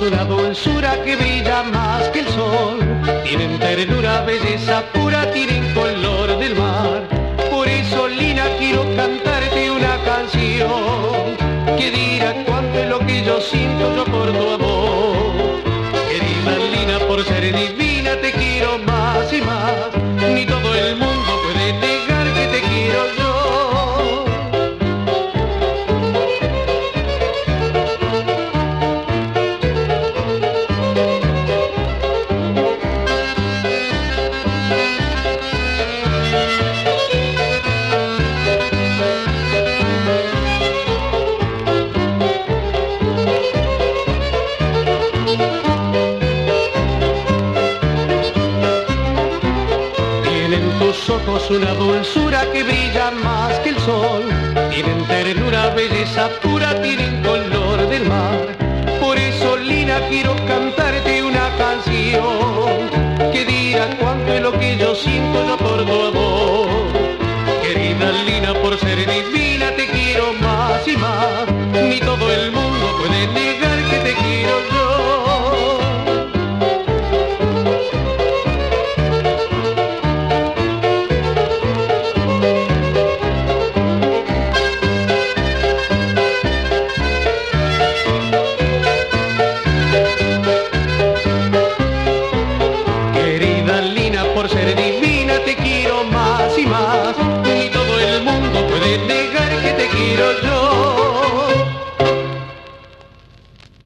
una dulzura que brilla más que el sol. Tienen ternura, belleza pura, tienen tus ojos una dulzura que brilla más que el sol. Tienen ternura, belleza pura, tienen color del mar. Por eso, Lina, quiero cantarte una canción. Under